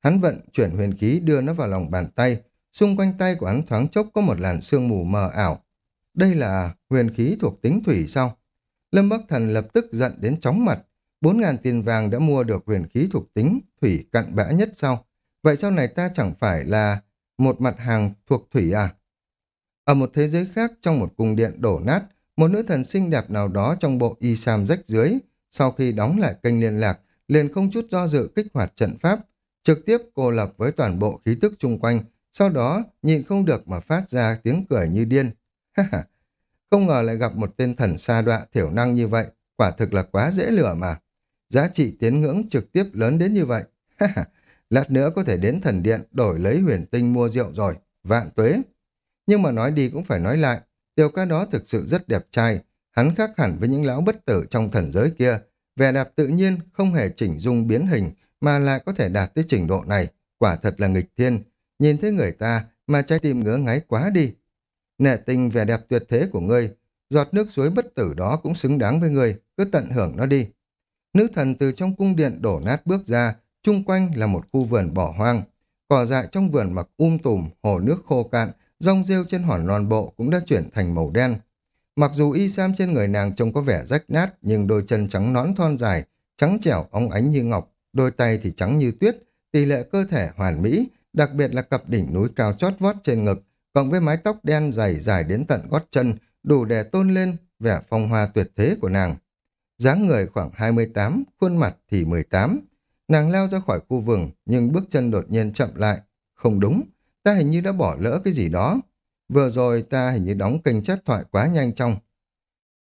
[SPEAKER 1] Hắn vận chuyển huyền khí đưa nó vào lòng bàn tay. Xung quanh tay của hắn thoáng chốc có một làn sương mù mờ ảo. Đây là huyền khí thuộc tính thủy sao? Lâm Bắc Thần lập tức giận đến chóng mặt. Bốn ngàn tiền vàng đã mua được huyền khí thuộc tính thủy cặn bã nhất sau Vậy sau này ta chẳng phải là một mặt hàng thuộc thủy à? Ở một thế giới khác trong một cung điện đổ nát, một nữ thần xinh đẹp nào đó trong bộ y sam rách dưới, sau khi đóng lại kênh liên lạc, liền không chút do dự kích hoạt trận pháp, trực tiếp cô lập với toàn bộ khí tức chung quanh, sau đó nhịn không được mà phát ra tiếng cười như điên. không ngờ lại gặp một tên thần sa đọa thiểu năng như vậy, quả thực là quá dễ lửa mà. Giá trị tiến ngưỡng trực tiếp lớn đến như vậy. Lát nữa có thể đến thần điện đổi lấy huyền tinh mua rượu rồi, vạn tuế. Nhưng mà nói đi cũng phải nói lại, tiểu ca đó thực sự rất đẹp trai, hắn khác hẳn với những lão bất tử trong thần giới kia, vẻ đẹp tự nhiên không hề chỉnh dung biến hình mà lại có thể đạt tới trình độ này, quả thật là nghịch thiên, nhìn thấy người ta mà trái tim ngứa ngáy quá đi. Nệ tình vẻ đẹp tuyệt thế của ngươi, giọt nước suối bất tử đó cũng xứng đáng với ngươi, cứ tận hưởng nó đi. Nữ thần từ trong cung điện đổ nát bước ra, chung quanh là một khu vườn bỏ hoang. Cỏ dại trong vườn mặc um tùm, hồ nước khô cạn, rong rêu trên hòn non bộ cũng đã chuyển thành màu đen. Mặc dù y sam trên người nàng trông có vẻ rách nát, nhưng đôi chân trắng nón thon dài, trắng trẻo, óng ánh như ngọc, đôi tay thì trắng như tuyết, tỷ lệ cơ thể hoàn mỹ, đặc biệt là cặp đỉnh núi cao chót vót trên ngực, cộng với mái tóc đen dày dài đến tận gót chân, đủ để tôn lên vẻ phong hoa tuyệt thế của nàng dáng người khoảng 28, khuôn mặt thì 18. Nàng leo ra khỏi khu vườn, nhưng bước chân đột nhiên chậm lại. Không đúng, ta hình như đã bỏ lỡ cái gì đó. Vừa rồi ta hình như đóng kênh chat thoại quá nhanh trong.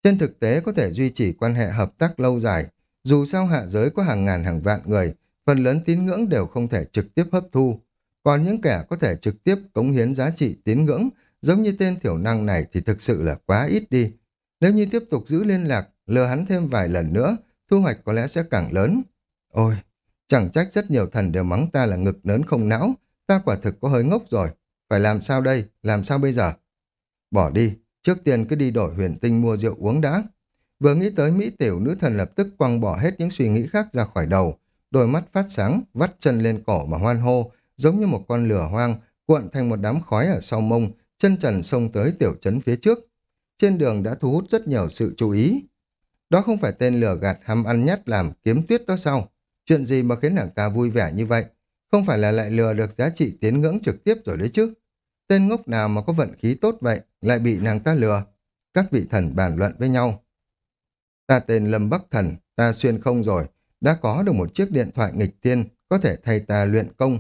[SPEAKER 1] Trên thực tế có thể duy trì quan hệ hợp tác lâu dài. Dù sao hạ giới có hàng ngàn hàng vạn người, phần lớn tín ngưỡng đều không thể trực tiếp hấp thu. Còn những kẻ có thể trực tiếp cống hiến giá trị tín ngưỡng, giống như tên thiểu năng này thì thực sự là quá ít đi. Nếu như tiếp tục giữ liên lạc, lừa hắn thêm vài lần nữa, thu hoạch có lẽ sẽ càng lớn. Ôi, chẳng trách rất nhiều thần đều mắng ta là ngực lớn không não, ta quả thực có hơi ngốc rồi. Phải làm sao đây? Làm sao bây giờ? Bỏ đi, trước tiên cứ đi đổi huyền tinh mua rượu uống đã. Vừa nghĩ tới Mỹ tiểu nữ thần lập tức quăng bỏ hết những suy nghĩ khác ra khỏi đầu, đôi mắt phát sáng, vắt chân lên cổ mà hoan hô, giống như một con lửa hoang, cuộn thành một đám khói ở sau mông, chân trần xông tới tiểu trấn phía trước. Trên đường đã thu hút rất nhiều sự chú ý. Đó không phải tên lửa gạt ham ăn nhát làm kiếm tuyết đó sao? Chuyện gì mà khiến nàng ta vui vẻ như vậy? Không phải là lại lừa được giá trị tiến ngưỡng trực tiếp rồi đấy chứ? Tên ngốc nào mà có vận khí tốt vậy, lại bị nàng ta lừa? Các vị thần bàn luận với nhau. Ta tên Lâm Bắc Thần, ta xuyên không rồi, đã có được một chiếc điện thoại nghịch tiên, có thể thay ta luyện công.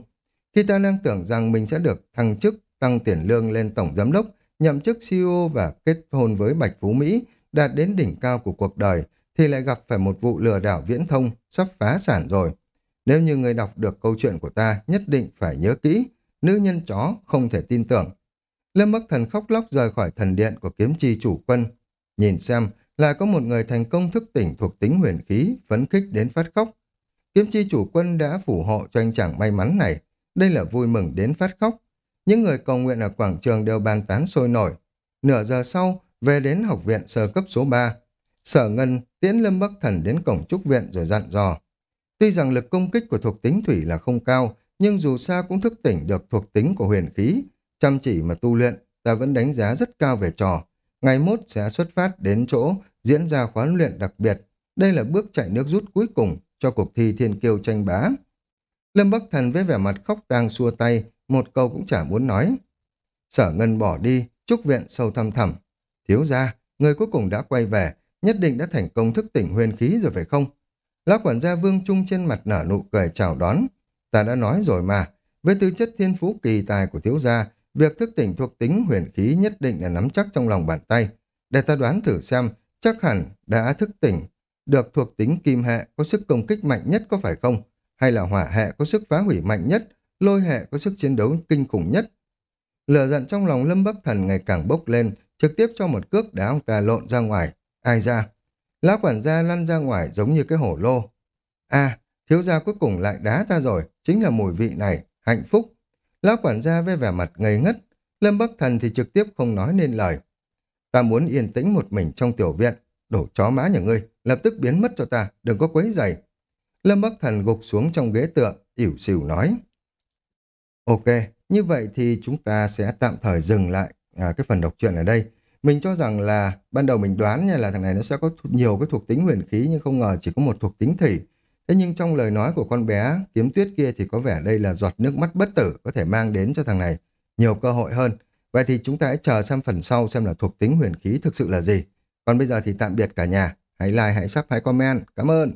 [SPEAKER 1] Khi ta đang tưởng rằng mình sẽ được thăng chức, tăng tiền lương lên tổng giám đốc, nhậm chức CEO và kết hôn với Bạch Phú Mỹ, đạt đến đỉnh cao của cuộc đời, thì lại gặp phải một vụ lừa đảo viễn thông, sắp phá sản rồi. Nếu như người đọc được câu chuyện của ta, nhất định phải nhớ kỹ, nữ nhân chó không thể tin tưởng. Lâm Bắc Thần khóc lóc rời khỏi thần điện của kiếm chi chủ quân. Nhìn xem, lại có một người thành công thức tỉnh thuộc tính huyền khí, phấn khích đến phát khóc. Kiếm chi chủ quân đã phù hộ cho anh chàng may mắn này. Đây là vui mừng đến phát khóc. Những người cầu nguyện ở quảng trường đều bàn tán sôi nổi. Nửa giờ sau, về đến học viện sơ cấp số 3. Sở Ngân tiễn Lâm Bắc Thần đến cổng trúc viện rồi dặn dò. Tuy rằng lực công kích của thuộc tính thủy là không cao, nhưng dù sao cũng thức tỉnh được thuộc tính của huyền khí. Chăm chỉ mà tu luyện, ta vẫn đánh giá rất cao về trò. Ngày mốt sẽ xuất phát đến chỗ diễn ra khóa luyện đặc biệt. Đây là bước chạy nước rút cuối cùng cho cuộc thi thiên kiêu tranh bá. Lâm Bắc Thần với vẻ mặt khóc tang xua tay, một câu cũng chả muốn nói. Sở Ngân bỏ đi, trúc viện sâu thăm thẳm. Thiếu ra, người cuối cùng đã quay về, nhất định đã thành công thức tỉnh huyền khí rồi phải không? Lão quản gia Vương Trung trên mặt nở nụ cười chào đón. Ta đã nói rồi mà, với tư chất thiên phú kỳ tài của thiếu gia, việc thức tỉnh thuộc tính huyền khí nhất định là nắm chắc trong lòng bàn tay. Để ta đoán thử xem, chắc hẳn đã thức tỉnh, được thuộc tính kim hệ có sức công kích mạnh nhất có phải không? Hay là hỏa hệ có sức phá hủy mạnh nhất, lôi hệ có sức chiến đấu kinh khủng nhất? Lửa giận trong lòng Lâm Bắc Thần ngày càng bốc lên, trực tiếp cho một cước đá ông ta lộn ra ngoài. Ai ra? Lão quản gia lăn ra ngoài giống như cái hổ lô. À, thiếu gia cuối cùng lại đá ta rồi, chính là mùi vị này, hạnh phúc. Lão quản gia với vẻ mặt ngây ngất, Lâm Bắc Thần thì trực tiếp không nói nên lời. Ta muốn yên tĩnh một mình trong tiểu viện, đổ chó má nhà ngươi, lập tức biến mất cho ta, đừng có quấy giày. Lâm Bắc Thần gục xuống trong ghế tựa, ỉu xìu nói. Ok, như vậy thì chúng ta sẽ tạm thời dừng lại à, cái phần đọc truyện ở đây. Mình cho rằng là ban đầu mình đoán nha là thằng này nó sẽ có nhiều cái thuộc tính huyền khí nhưng không ngờ chỉ có một thuộc tính thủy. Thế nhưng trong lời nói của con bé kiếm tuyết kia thì có vẻ đây là giọt nước mắt bất tử có thể mang đến cho thằng này nhiều cơ hội hơn. Vậy thì chúng ta hãy chờ xem phần sau xem là thuộc tính huyền khí thực sự là gì. Còn bây giờ thì tạm biệt cả nhà. Hãy like, hãy sub, hãy comment. Cảm ơn.